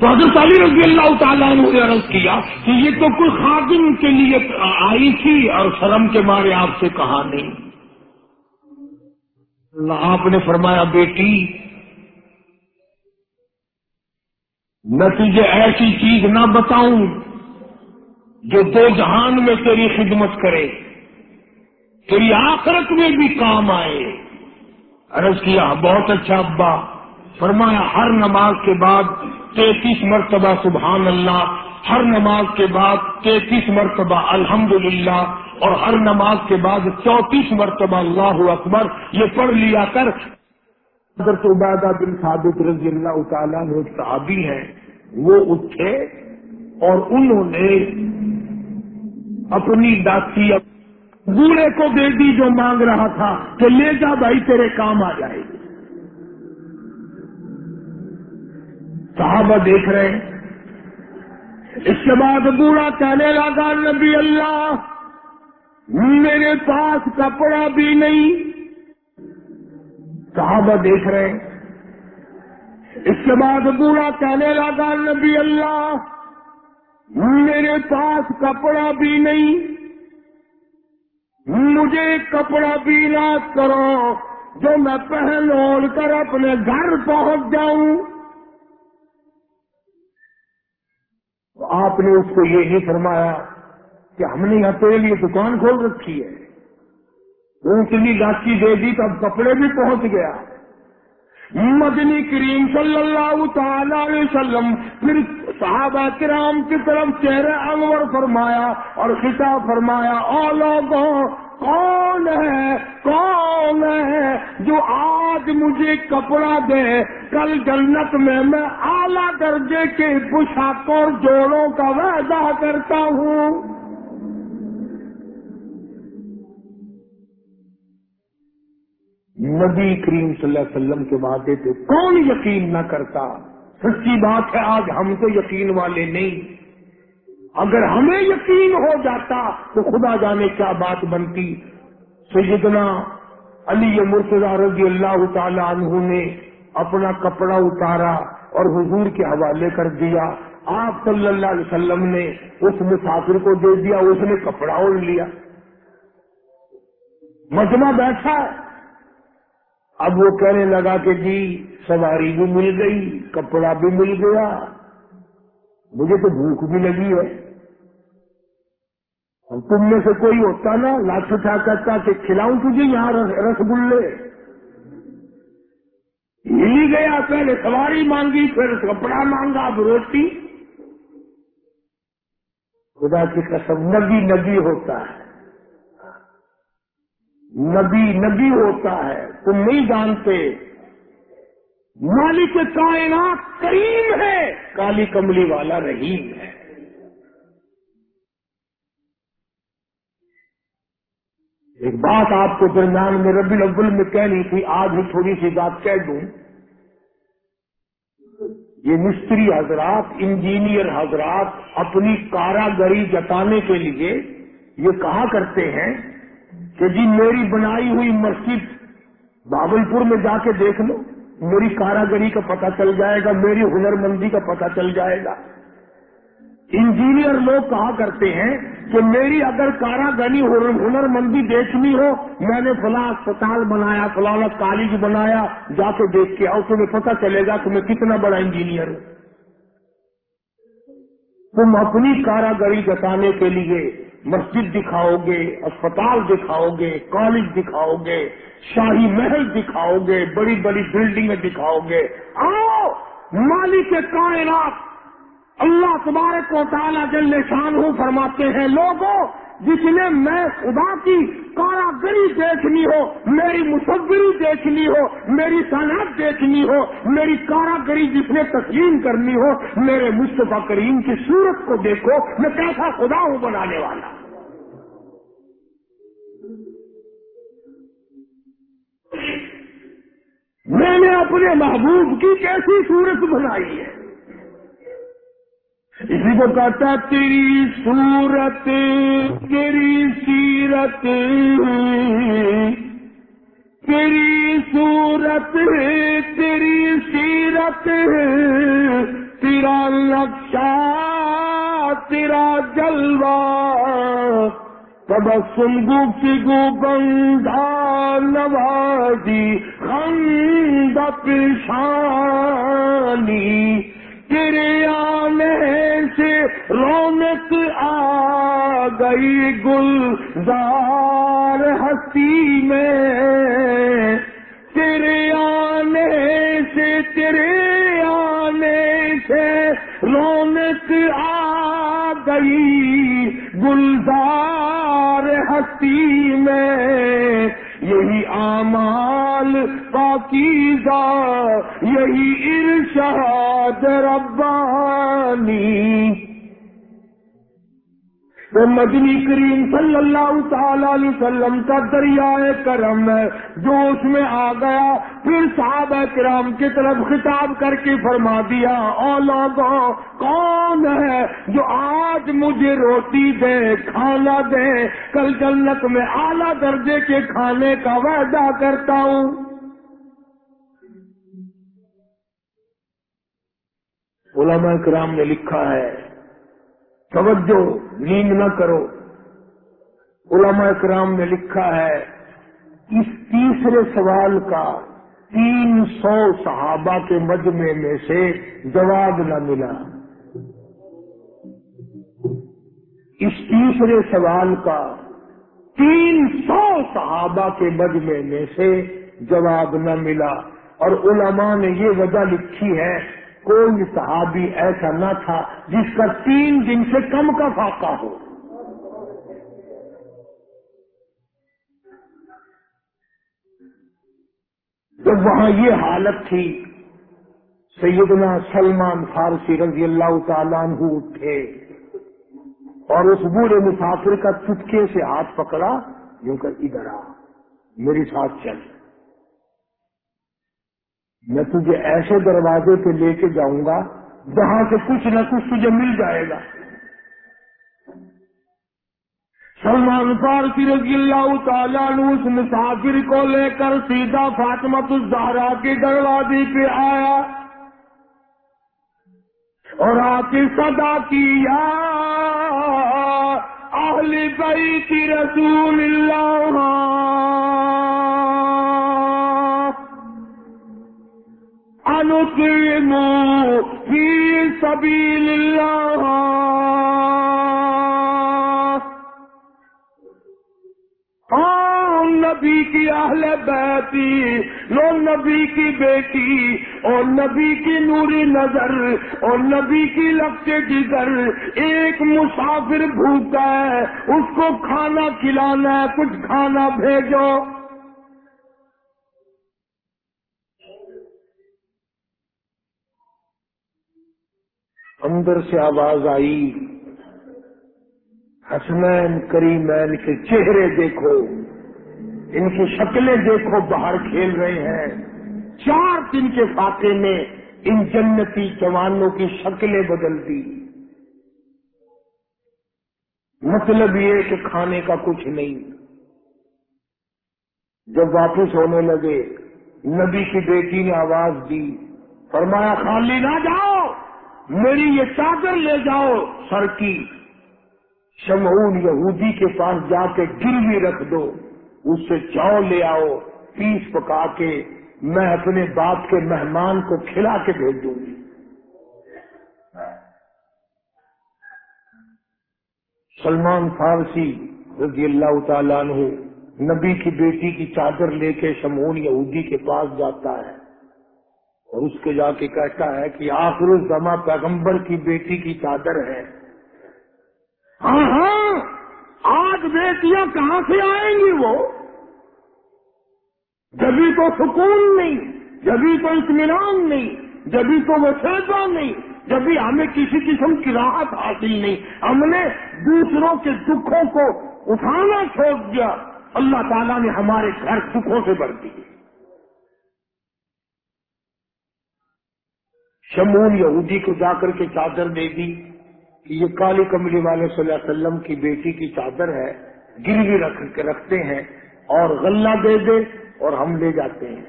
[SPEAKER 1] تو حضرت علی رضی اللہ تعالیٰ نے عرض کیا کہ یہ تو کوئی خادم کے لیے آئی تھی اور شرم کے مارے آپ سے کہا نہیں۔ آپ نے فرمایا، بیٹی میں تجھے ایسی چیز نہ بتاؤں جو دو جہان میں تیری خدمت کرے، تیری آخرت میں بھی کام آئے۔ عرض کیا، بہت اچھا ابا۔ فرمایا، ہر نماز کے بعد تینتیس مرتبہ سبحان اللہ، ہر نماز کے بعد تینتیس مرتبہ الحمدللہ، اور ہر نماز کے بعد چونتیس مرتبہ اللہ اکبر، یہ پڑھ لیا کر حضرت عبیدہ بن ثابت رضی اللہ تعالیٰ نے صحابی ہیں، وہ اٹھے اور انہوں نے اپنی ڈاکی بوڑھے کو دے دی جو مانگ رہا تھا کہ لے جا بھائی، تیرے کام آ جائے گی۔ صحابہ دیکھ رہے ہیں۔ اس کے بعد بوڑھا کہنے لگا، نبی اللہ، میرے پاس کپڑا بھی نہیں صحابہ دیکھ رہے ہیں۔ اس کے بعد بوڑھا کہنے لگا، نبی اللہ، میرے پاس کپڑا بھی نہیں، مجھے کپڑا بھی رات کرو، جو میں پہن اوڑھ کر اپنے گھر پہنچ جاؤں۔ آپ نے اس کو یہ نہیں فرمایا کہ ہم نے یہاں تیرے لیے دکان کھول رکھی ہے۔ اونٹنی لاچی دے دی تب کپڑے بھی پہنچ گیا۔ مدنی کریم صلی اللہ تعالی علیہ وسلم پھر صحابہ کرام کی طرف چہرے انور فرمایا اور خطاب فرمایا او لوگوں، کون ہے کون ہے جو آج مجھے کپڑا دے؟ کل جنت میں میں اعلیٰ درجے کے پوشاکوں اور جوڑوں کا وعدہ کرتا ہوں۔ نبی کریم صلی اللہ علیہ وسلم کے وعدے پہ کون یقین نہ کرتا؟ سچی بات ہے، آج ہم تو یقین والے نہیں۔ اگر ہمیں یقین ہو جاتا تو خدا جانے کیا بات بنتی۔ سیدنا علی مرتضی رضی اللہ تعالی عنہ نے اپنا کپڑا اتارا اور حضور کے حوالے کر دیا۔ آپ صلی اللہ علیہ وسلم نے اس مسافر کو دے دیا، اس نے کپڑا اوڑھ لیا۔ مجمع بیٹھا۔ اب وہ کہنے لگا کہ جی سواری بھی مل گئی، کپڑا بھی مل گیا۔ مجھے تو بھوک بھی لگی ہے۔ اور تم میں سے کوئی ہوتا نا لاکھ اٹھا کرتا کہ کھلاؤں تجھے یہاں رس گلے۔ ہی گیا، پہلے سواری مانگی، پھر کپڑا مانگا، اب روٹی۔ خدا کی قسم نبی نبی ہوتا ہے۔ نبی نبی ہوتا ہے، تم نہیں جانتے۔ مالک کائنات کریم ہے، کالی کملی والا رحیم ہے۔ ایک بات آپ کو درمیان میں ربی الاول میں کہنی تھی، آج ہی تھوڑی سی بات کہہ دوں۔ یہ مستری حضرات، انجینئر حضرات اپنی کاراگری جتانے کے لیے یہ کہا کرتے ہیں کہ جی میری بنائی ہوئی مسجد بابل پور میں جا کے دیکھ لو، میری کاراگری کا پتہ چل جائے گا، میری ہنر مندی کا پتہ چل جائے گا۔ انجینئر لوگ کہا کرتے ہیں کہ میری اگر کاراگری، ہنر مندی دیکھنی ہو، میں نے فلاں اسپتال بنایا، فلاں کالج بنایا، جا کے دیکھ کے آؤ، تمہیں پتہ چلے گا کہ میں کتنا بڑا انجینئر ہوں۔ تم اپنی کاراگری جتانے کے لیے مسجد دکھاؤ گے، اسپتال دکھاؤ گے، کالج دکھاؤ گے، شاہی محل دکھاؤ گے، بڑی بڑی بلڈنگیں دکھاؤ گے۔ آؤ، مالک کائنات اللہ تبارک کو تعالیٰ جل شان ہوں فرماتے ہیں لوگوں جس نے میں خدا کی کاراگری دیکھنی ہو، میری مصوری دیکھنی ہو، میری صنعت دیکھنی ہو، میری کاراگری جس نے تسلیم کرنی ہو، میرے مصطفیٰ کریم کی صورت کو دیکھو، میں کیسا خدا ہوں بنانے والا۔ میں نے اپنے محبوب کی کیسی صورت بنائی ہے؟ اسی کو کہتا تیری صورت تیری سیرت تیری صورت تیری سیرت تیرا نقشہ تیرا جلوہ تب سنگو کی گو بندھا نوازی خند پیشانی تیرے آنے سے رونق آ گئی گلزار ہستی میں۔ تیرے آنے سے، تیرے آنے سے رونق آ گئی گلزار ہستی میں۔ یہی آمال پاکیزہ یہی ارشاد ربانی۔ وہ مدنی کریم صلی اللہ تعالی علیہ وسلم کا دریائے کرم ہے، جو اس میں آ گیا۔ پھر صحابہ کرام کی طرف خطاب کر کے فرما دیا او لوگوں کون ہے جو آج مجھے روٹی دے، کھانا دے؟ کل جنت میں اعلیٰ درجے کے کھانے کا وعدہ کرتا ہوں۔ علماء کرام نے لکھا ہے توجہ نیند نہ کرو۔ علماء کرام نے لکھا ہے، اس تیسرے سوال کا تین سو صحابہ کے مجمے میں سے جواب نہ ملا۔ اس تیسرے سوال کا تین سو صحابہ کے مجمے میں سے جواب نہ ملا۔ اور علماء نے یہ وجہ لکھی ہے کوئی صحابی ایسا نہ تھا جس کا تین دن سے کم کا فاقہ ہو۔ جب وہاں یہ حالت تھی، سیدنا سلمان فارسی رضی اللہ تعالیٰ عنہ اٹھے اور اس بوڑھے مسافر کا چٹکے سے ہاتھ پکڑا، یوں کر ادھر آ میری ساتھ چل۔ میں تجھے ایسے دروازے پہ لے کے جاؤں گا جہاں سے کچھ نہ کچھ تجھے مل جائے گا۔ سلمان فارسی رضی اللہ تعالیٰ نے اس مسافر کو لے کر سیدھا فاطمت الزہرا کے دروازے پہ آیا اور آ کے صدا کیا اہل بیت رسول اللہ! انقیموا فی سبیل اللہ ہاں نبی کی اہل بیتی لو نبی کی بیٹی، اور نبی کی نوری نظر، اور نبی کی لگتے جگر. ایک مسافر بھوکا ہے، اس کو کھانا کھلانا ہے، کچھ کھانا بھیجو. اندر سے آواز آئی۔ حسنین کریمین کے چہرے دیکھو۔ ان کی شکلیں دیکھو، باہر کھیل رہے ہیں۔ چار دن کے فاقے میں ان جنتی جوانوں کی شکلیں بدل دی۔ مطلب یہ کہ کھانے کا کچھ نہیں۔ جب واپس ہونے لگے، نبی کی بیٹی نے آواز دی، فرمایا، خالی نہ جاؤ۔ میری یہ چادر لے جاؤ سر کی۔ شمعون یہودی کے پاس جا کے گروی رکھ دو۔ اس سے چاؤ لے آؤ، پیس پکا کے میں اپنے باپ کے مہمان کو کھلا کے بھیج دوں گی۔ سلمان فارسی رضی اللہ تعالیٰ عنہ نبی کی بیٹی کی چادر لے کے شمعون یہودی کے پاس جاتا ہے۔ اور اس کے جا کے کہتا ہے کہ آخر الزما پیغمبر کی بیٹی کی چادر ہے۔ ہاں ہاں آج بیٹیاں کہاں سے آئیں گی وہ؟ جبھی تو سکون نہیں، جبھی تو اطمینان نہیں، جبھی تو وہ نہیں، جبھی ہمیں کسی قسم کی راحت حاصل نہیں۔ ہم نے دوسروں کے دکھوں کو اٹھانا چھوڑ دیا۔ اللہ تعالیٰ نے ہمارے گھر دکھوں سے بھر دیے شمون یہودی کو جا کر کے چادر دے دی کہ یہ کالی کملی والے صلی اللہ علیہ وسلم کی بیٹی کی چادر ہے گروی رکھ کے رکھتے ہیں اور غلہ دے دے اور ہم لے جاتے ہیں۔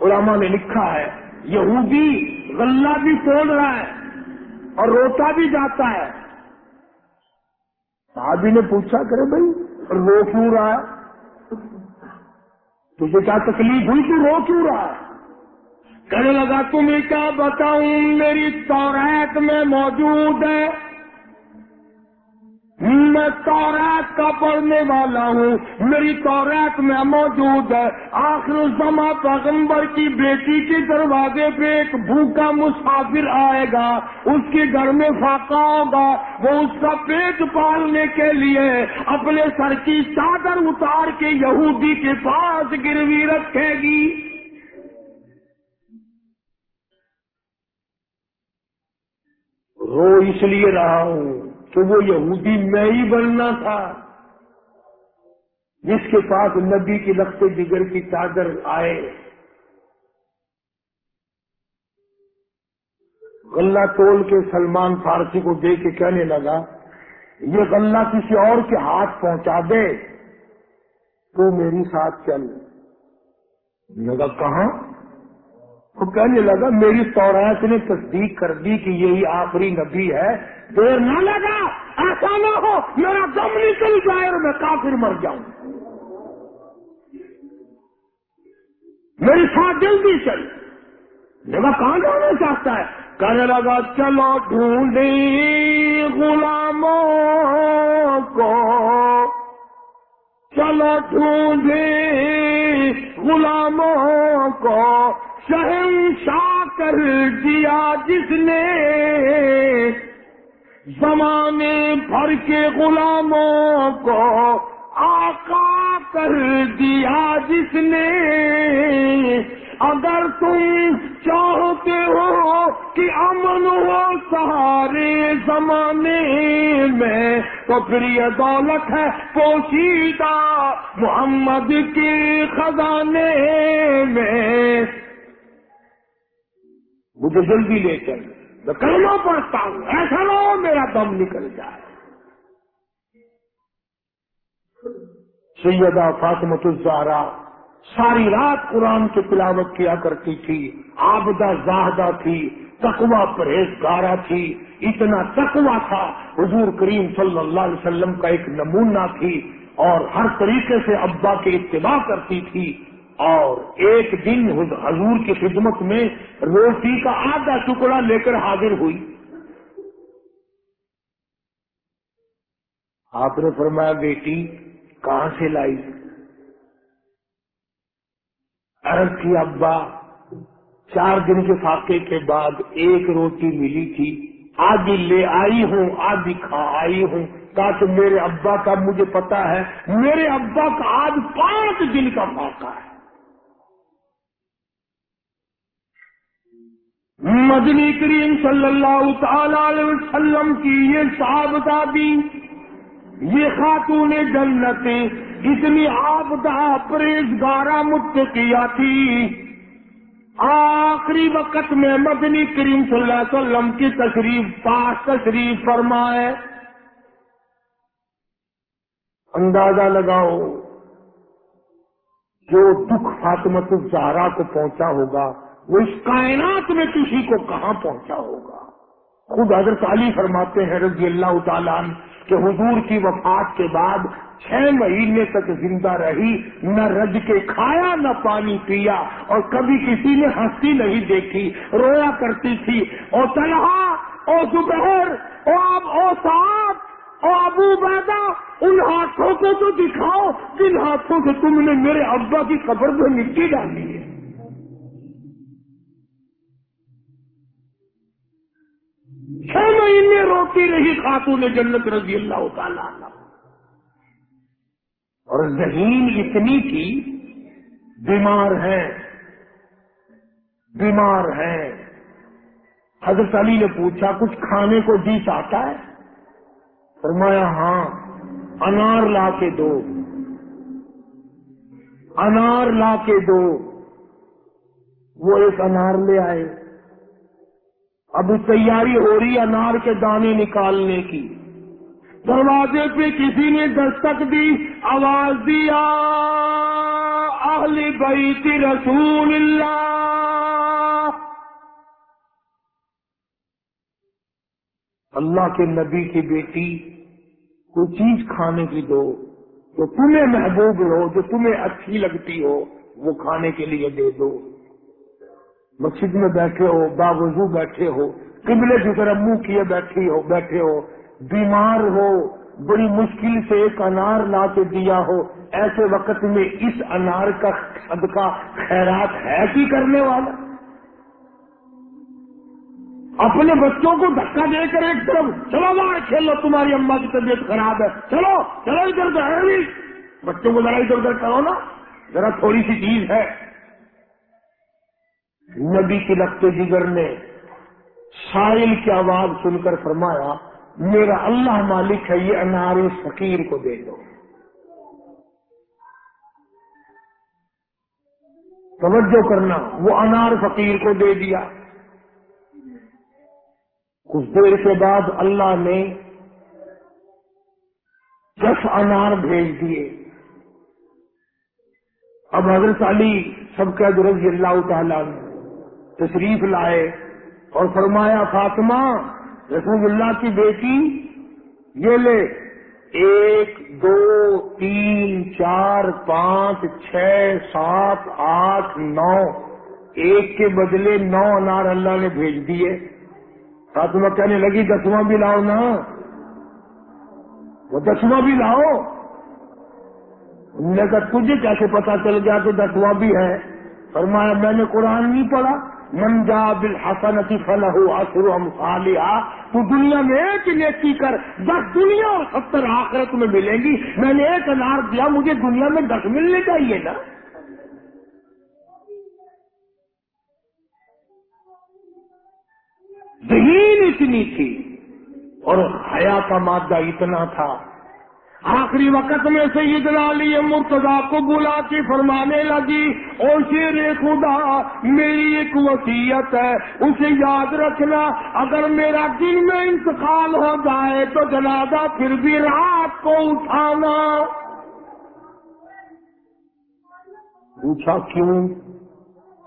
[SPEAKER 1] علماء نے لکھا ہے، یہودی غلہ بھی توڑ رہا ہے اور روتا بھی جاتا ہے۔ صحابی نے پوچھا، کرے بھائی، رو کیوں رہا ہے؟ تجھے کیا تکلیف ہوئی تو رو کیوں رہا ہے؟ کہنے لگا، تمہیں کیا بتاؤں؟ میری توریت میں موجود ہے۔ میں توریت کا پڑھنے والا ہوں۔ میری توریت میں موجود ہے۔ آخر زما پیغمبر کی بیٹی کے دروازے پہ ایک بھوکا مسافر آئے گا۔ اس کے گھر میں فاقا ہوگا۔ وہ اس کا پیٹ پالنے کے لیے اپنے سر کی چادر اتار کے یہودی کے پاس گروی رکھے گی۔ اس لیے رہا ہوں کہ وہ یہودی میں ہی بننا تھا۔ جس کے پاس نبی کی لخت جگر کی چادر آئے۔ غلہ تول کے سلمان فارسی کو دے کے کہنے لگا، یہ غلہ کسی اور کے ہاتھ پہنچا دے۔ تو میری ساتھ چل۔ لگا کہاں؟ وہ کہنے لگا، میری سورت نے تصدیق کر دی کہ یہی آخری نبی ہے۔ دیر نہ لگا، ایسا نہ ہو، میرا دم نکل جائے اور میں کافر مر جاؤں۔ میری ساتھ جلدی چل۔ جگہ کہاں جانا چاہتا ہے؟ کہنے لگا، چلو ڈھونڈی غلاموں کو۔ چلو ڈھونڈی غلاموں کو۔ شہنشاہ کر دیا جس نے زمانے بھر کے غلاموں کو آقا کر دیا جس نے اگر تم چاہتے ہو کہ امن ہو سارے زمانے میں، تو پھر یہ دولت ہے پوشیدہ محمد کے خزانے میں۔ مجھے جلدی لے چل میں کلمہ پڑھتا ہوں ایسا نہ ہو میرا دم نکل جائے۔ سیدہ فاطمت الزہرا ساری رات قرآن کی تلاوت کیا کرتی تھی آبدہ زاہدہ تھی تقوا پرہیزگارہ تھی، اتنا تقوا تھا۔ حضور کریم صلی اللہ علیہ وسلم کا ایک نمونہ تھی اور ہر طریقے سے ابا کی اتباع کرتی تھی۔ اور ایک دن حضور کی خدمت میں روٹی کا آدھا ٹکڑا لے کر حاضر ہوئی۔ آپ نے فرمایا، بیٹی، کہاں سے لائی؟ عرض کی، ابا، چار دن کے فاقے کے بعد ایک روٹی ملی تھی۔ آدھی لے آئی ہوں، آدھی کھا آئی ہوں، تاکہ میرے ابا کا، مجھے پتا ہے، میرے ابا کا آج پانچ دن کا فاقہ ہے۔ مدنی کریم صلی اللہ تعالی علیہ وسلم کی یہ صاحب دادی، یہ خاتون جنت اتنی آبدہ پریزگارہ متقیہ تھی۔ آخری وقت میں مدنی کریم صلی اللہ علیہ وسلم کی تشریف پاس تشریف فرمائے۔ اندازہ لگاؤ، جو دکھ فاطمت الزہرا کو پہنچا ہوگا وہ اس کائنات میں کسی کو کہاں پہنچا ہوگا؟ خود حضرت علی فرماتے ہیں رضی اللہ تعالیٰ کہ حضور کی وفات کے بعد چھ مہینے تک زندہ رہی، نہ رج کے کھایا، نہ پانی پیا اور کبھی کسی نے ہنسی نہیں دیکھی، رویا کرتی تھی۔ اور طلحہ اور زبیر اور او صاحب اور ابو بیدا ان ہاتھوں کو تو دکھاؤ، جن ہاتھوں سے تم نے میرے ابا کی قبر میں مٹی ڈالی ہے۔ چھ مہینے روتی رہی خاتون جنت رضی اللہ تعالیٰ اور ذہین اتنی تھی، بیمار ہے بیمار ہے۔ حضرت علی نے پوچھا، کچھ کھانے کو جی چاہتا ہے؟ فرمایا ہاں انار لا کے دو۔ انار لا کے دو۔ وہ ایک انار لے آئے۔ اب تیاری ہو رہی انار کے دانے نکالنے کی۔ دروازے پہ کسی نے دستک دی، آواز دیا اہل بیت رسول اللہ۔ اللہ کے نبی کی بیٹی، کوئی چیز کھانے کی دو، جو تمہیں محبوب ہو، جو تمہیں اچھی لگتی ہو، وہ کھانے کے لیے دے دو۔ مسجد میں بیٹھے ہو، باوضو بیٹھے ہو، قبلے کی طرح منہ کیے بیٹھی ہو، بیٹھے ہو، بیمار ہو، بڑی مشکل سے ایک انار لا کے دیا ہو، ایسے وقت میں اس انار کا صدقہ خیرات ہے کہ کرنے والا؟ اپنے بچوں کو دھکا دے کر ایک طرف چلو باہر کھیلو تمہاری اما کی طبیعت خراب ہے، چلو چلو ادھر ادھر بچوں کو ذرا ادھر ادھر کرو نا، ذرا تھوڑی سی چیز ہے۔ نبی کی لگتے جگر نے سائل کی آواز سن کر فرمایا، میرا اللہ مالک ہے، یہ انار فقیر کو دے دو۔ توجہ کرنا، وہ انار فقیر کو دے دیا۔ کچھ دیر کے بعد اللہ نے دس انار بھیج دیے۔ اب حضرت علی سب کا رضی اللہ تعالیٰ نے تشریف لائے اور فرمایا، فاطمہ، رسول اللہ کی بیٹی، یہ لے۔ ایک، دو، تین، چار، پانچ، چھ، سات، آٹھ، نو۔ ایک کے بدلے نو انار اللہ نے بھیج دیے۔ فاطمہ کہنے لگی، دسواں بھی لاؤ نا۔ وہ دسواں بھی لاؤ۔ انہوں نے کہا، تجھے کیسے پتا چل گیا کہ دسواں بھی ہے؟ فرمایا، میں نے قرآن نہیں پڑھا۔ منجا بل حسن کی فل ہو اصر ہم تو دنیا میں ایک نیکی کر، دس دنیا اور ستر آخرت میں ملیں گی۔ میں نے ایک انار دیا، مجھے دنیا میں دس ملنے چاہیے نا۔ ذہین اتنی تھی اور حیا کا مادہ اتنا تھا۔ آخری وقت میں سیدنا علی مرتضا کو بلا کے فرمانے لگی اور شیر خدا، میری ایک وصیت ہے، اسے یاد رکھنا۔ اگر میرا دن میں انتقال ہو جائے تو جنازہ پھر بھی رات کو اٹھانا۔ پوچھا کیوں؟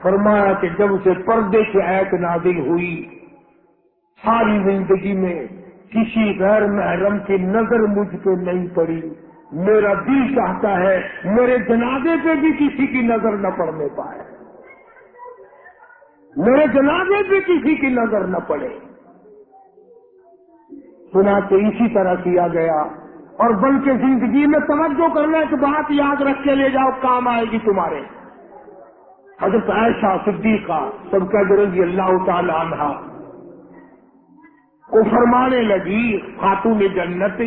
[SPEAKER 1] فرمایا کہ جب اسے پردے کی ایک نازل ہوئی، ساری زندگی میں کسی غیر محرم کی نظر مجھ پہ نہیں پڑی۔ میرا دل چاہتا ہے میرے جنازے پہ بھی کسی کی نظر نہ پڑنے پائے۔ میرے جنازے پہ کسی کی نظر نہ پڑے۔ سنا تو اسی طرح کیا گیا۔ اور بلکہ زندگی میں توجہ کرنے کی بات یاد رکھ کے لے جاؤ، کام آئے گی تمہارے۔ حضرت عائشہ صدیقہ سب کا رضی اللہ تعالی عنہ۔ کو فرمانے لگی خاتون جنت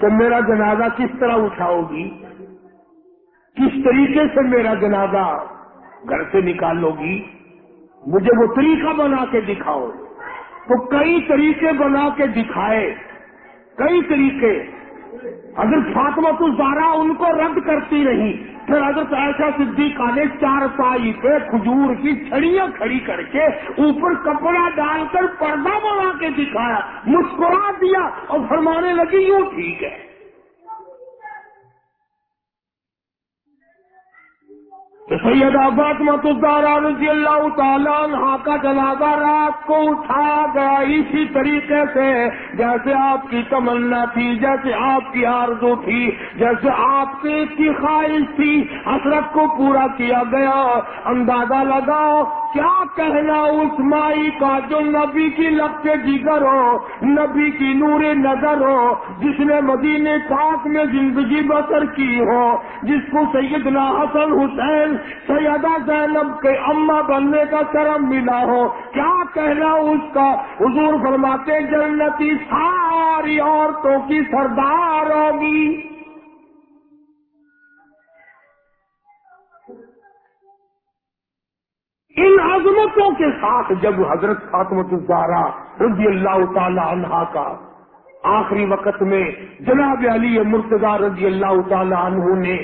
[SPEAKER 1] کہ میرا جنازہ کس طرح اٹھاؤ گی؟ کس طریقے سے میرا جنازہ گھر سے نکالو گی؟ مجھے وہ طریقہ بنا کے دکھاؤ۔ تو کئی طریقے بنا کے دکھائے، کئی طریقے اگر فاطمہ تو زارا ان کو رد کرتی رہی، پھر حضرت ایسا صدیقہ نے چار پائی پہ کھجور کی چھڑیاں کھڑی کر کے اوپر کپڑا ڈال کر پردہ بنا کے دکھایا، مسکرا دیا اور فرمانے لگی، یوں ٹھیک ہے۔ سید آباد متدارا رضی اللہ تعالیٰ عنہ کا جنازہ رات کو اٹھا گیا اسی طریقے سے جیسے آپ کی تمنا تھی، جیسے آپ کی آرزو تھی، جیسے آپ کی خواہش تھی، حسرت کو پورا کیا گیا۔ اندازہ لگاؤ کیا کہنا اس مائی کا جو نبی کی لب کے جگر ہو، نبی کی نور نظر ہو، جس نے مدینے پاک میں زندگی بسر کی ہو، جس کو سیدنا حسن حسین، سیدہ زینب کے اما بننے کا شرم ملا ہو۔ کیا کہنا اس کا؟ حضور فرماتے جنتی ساری عورتوں کی سردار ہوگی۔ ان عظمتوں کے ساتھ جب حضرت فاطمت الزارا رضی اللہ تعالی عنہا کا آخری وقت میں جناب علی مرتضی رضی اللہ تعالی عنہ نے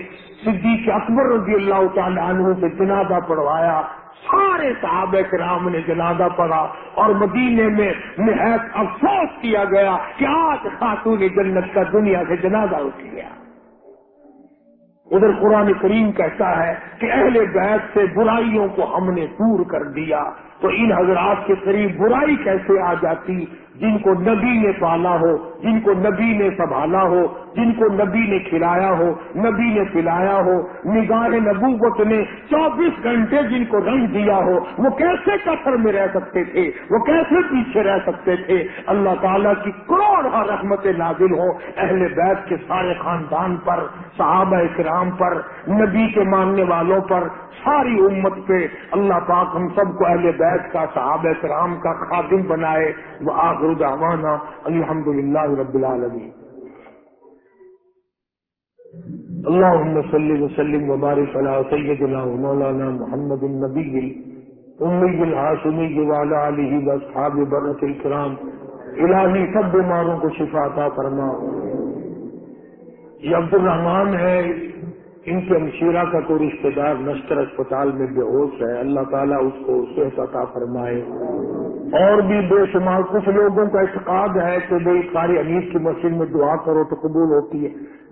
[SPEAKER 1] صدیق اکبر رضی اللہ تعالی عنہ سے جنازہ پڑھوایا، سارے صحابہ کرام نے جنازہ پڑھا اور مدینے میں نہایت افسوس کیا گیا کہ آج خاتون جنت کا دنیا سے جنازہ اٹھ گیا۔ ادھر قرآن کریم کہتا ہے کہ اہل بیت سے برائیوں کو ہم نے دور کر دیا تو ان حضرات کے قریب برائی کیسے آ جاتی جن کو نبی نے پالا ہو، جن کو نبی نے سنبھالا ہو، جن کو نبی نے کھلایا ہو، نبی نے پلایا ہو، نگاہ نبوت نے چوبیس گھنٹے جن کو رنگ دیا ہو، وہ کیسے کفر میں رہ سکتے تھے؟ وہ کیسے پیچھے رہ سکتے تھے؟ اللہ تعالیٰ کی کروڑ رحمت نازل ہو اہل بیت کے سارے خاندان پر، صحابہ کرام پر، نبی کے ماننے والوں پر، ساری امت پہ اللہ پاک ہم سب کو اہل بیت کا، صحابہ کرام کا خادم بنائے۔ وہ آخر دعوانا الحمد للہ رب العالمین۔ اللهم صل وسلم وبارك على سيدنا ومولانا محمد النبي الأمي الهاشمي وعلى آله وأصحاب برة الكرام الہی سب بیماروں کو شفا عطا فرما۔ یہ عبد الرحمان ہے ان کے امشیرہ کا کوئی رشتے دار نشتر اسپتال میں بے ہوش ہے، اللہ تعالیٰ اس کو صحت عطا فرمائے۔ اور بھی بے شمار کچھ لوگوں کا اعتقاد ہے کہ بھائی ساری انیس کی مسجد میں دعا کرو تو قبول ہوتی ہے۔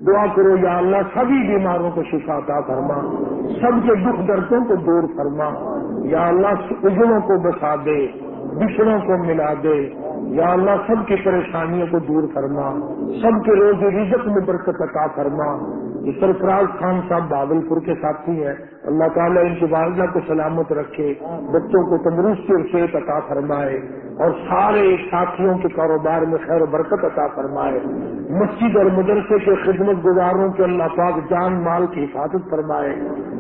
[SPEAKER 1] دعا کرو، یا اللہ، سبھی بیماروں کو شفا عطا فرما۔ سب کے دکھ دردوں کو دور فرما۔ یا اللہ اجڑوں کو بسا دے بچڑوں کو ملا دے۔ یا اللہ سب کی پریشانیوں کو دور فرما سب کے روز رزق میں برکت عطا فرما۔ یہ سرفراز خان صاحب بابل پور کے ساتھی ہیں۔ اللہ تعالیٰ ان کی والدہ کو سلامت رکھے، بچوں کو تندرستی اور صحت عطا فرمائے اور سارے ساتھیوں کے کاروبار میں خیر و برکت عطا فرمائے۔ مسجد اور مدرسے کے خدمت گزاروں کے اللہ پاک جان مال کی حفاظت فرمائے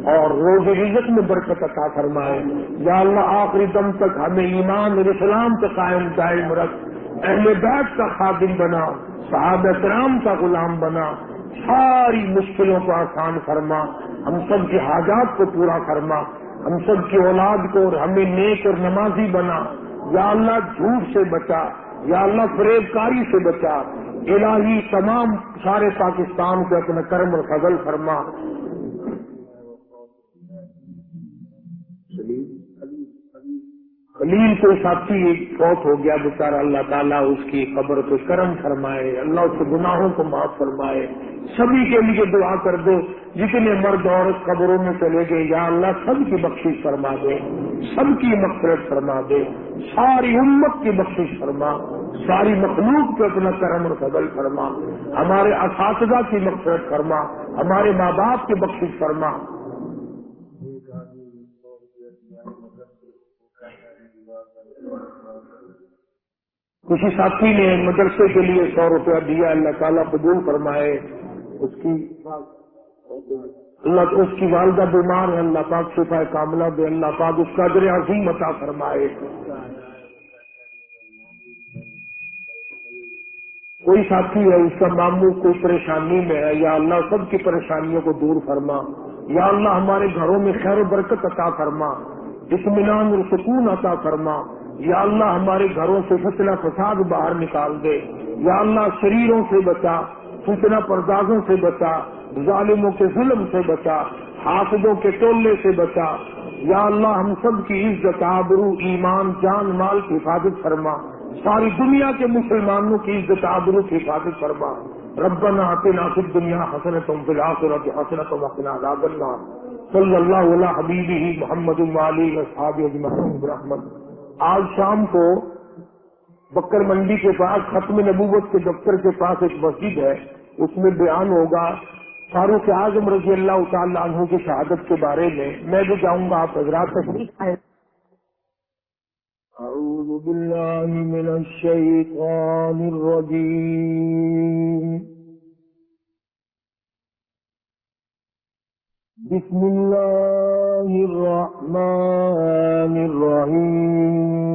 [SPEAKER 1] اور روز رزق میں برکت عطا فرمائے۔ یا اللہ آخری دم تک ہمیں ایمان اور اسلام سے قائم دائم رکھ۔ اہل بیت کا خادم بنا، صحابہ کرام کا غلام بنا، ساری مشکلوں کو آسان فرما، ہم سب کی حاجات کو پورا فرما، ہم سب کی اولاد کو اور ہمیں نیک اور نمازی بنا۔ یا اللہ جھوٹ سے بچا، یا اللہ فریب کاری سے بچا۔ الہی تمام سارے پاکستان کو اپنا کرم اور فضل فرما۔ خلیل کو ساتھی فوت ہو گیا بیچارہ، اللہ تعالیٰ اس کی قبر کو کرم فرمائے، اللہ اس کے گناہوں کو معاف فرمائے۔ سبھی کے لیے دعا کر دو، جتنے مرد عورت قبروں میں چلے گئے، یا اللہ سب کی بخشش فرما دے، سب کی مقصد فرما دے، ساری امت کی بخشش فرما، ساری مخلوق پہ اپنا کرم اور فضل فرما۔ ہمارے اساتذہ کی مقصد فرما، ہمارے ماں باپ کی بخشش فرما۔ کسی ساتھی نے مدرسے کے لیے سو روپیہ دیا، اللہ تعالیٰ قبول فرمائے، اس کی اللہ اس کی والدہ بیمار ہے، اللہ پاک شفا کاملہ دے، اللہ پاک اس کا در عظیم عطا فرمائے۔ کوئی ساتھی ہے، اس کا معمول کوئی پریشانی میں ہے، یا اللہ سب کی پریشانیوں کو دور فرما۔ یا اللہ ہمارے گھروں میں خیر و برکت عطا فرما، اطمینان اور سکون عطا فرما۔ یا اللہ ہمارے گھروں سے فتنہ فساد باہر نکال دے، یا اللہ شریروں سے بچا، فتنہ پردازوں سے بچا، ظالموں کے ظلم سے بچا، حافظوں کے ٹولے سے بچا۔ یا اللہ ہم سب کی عزت، آبرو، ایمان، جان، مال کی حفاظت فرما۔ ساری دنیا کے مسلمانوں کی عزت، آبرو کی حفاظت فرما۔ ربنا آتے فی دنیا حسنت فی الآخرت حسنت وقنا عذاب النار۔ صلی اللہ علیہ حبیبی محمد علی اصحاب اجمعین برحمت آج شام کو بکر منڈی کے پاس، ختم نبوت کے دفتر کے پاس ایک مسجد ہے، اس میں بیان ہوگا فاروق اعظم رضی اللہ تعالیٰ عنہ کی شہادت کے بارے میں۔ میں بھی جاؤں گا، آپ حضرات تشریف اعوذ باللہ من الشیطان الرجیم۔ بسم الله الرحمن الرحيم.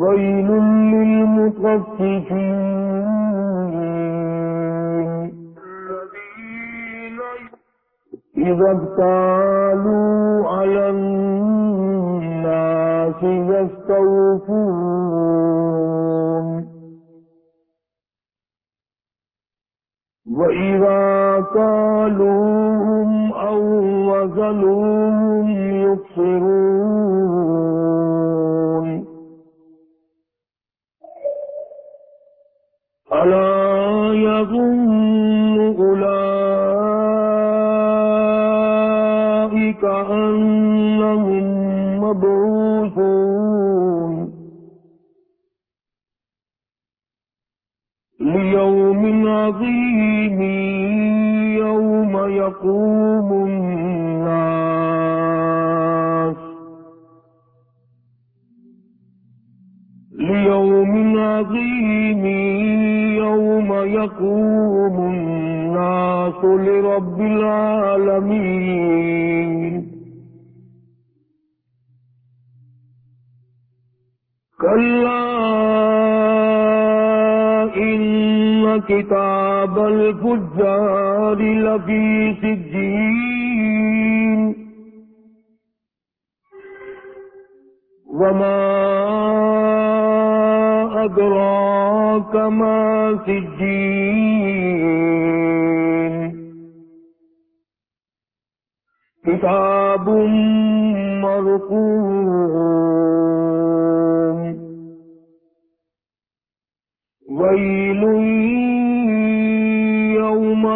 [SPEAKER 1] ويل للمطففين إذا ابتالوا على الناس يستوفون وإذا قالوهم أو وزنوهم يبصرون ألا يظن أولئك أنهم مبعوثون ليوم عظيم يقوم الناس ليوم عظيم يوم يقوم الناس لرب العالمين كلا كتاب الفجار لفي سجين. وما أدراك ما سجين. كتاب مرقوم. ويل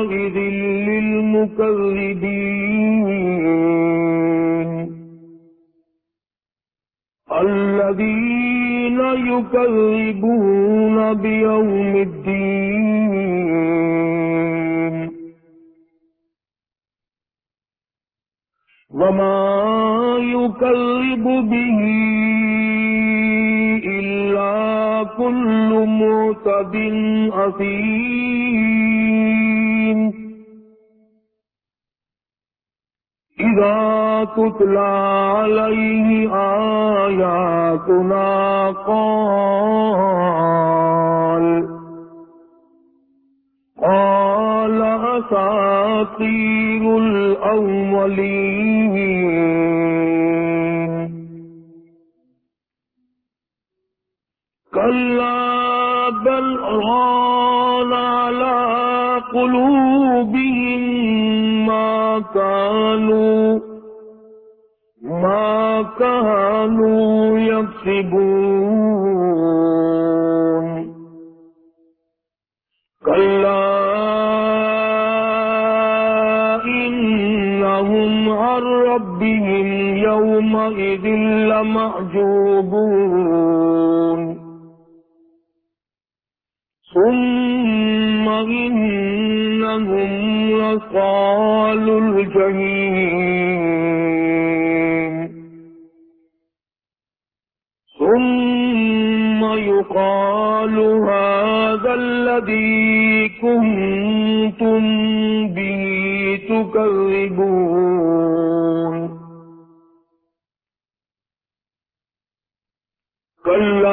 [SPEAKER 1] يومئذ للمكذبين. الذين يكذبون بيوم الدين. وما يكذب به كل معتد أثيم إذا تتلى عليه آياتنا قال قال أساطير الأولين كلا بل ران على قلوبهم ما كانوا ما كانوا يكسبون. كلا إنهم عن ربهم يومئذ لمحجوبون ثم إنهم لصال الجحيم ثم يقال هذا الذي كنتم به تكذبون كلا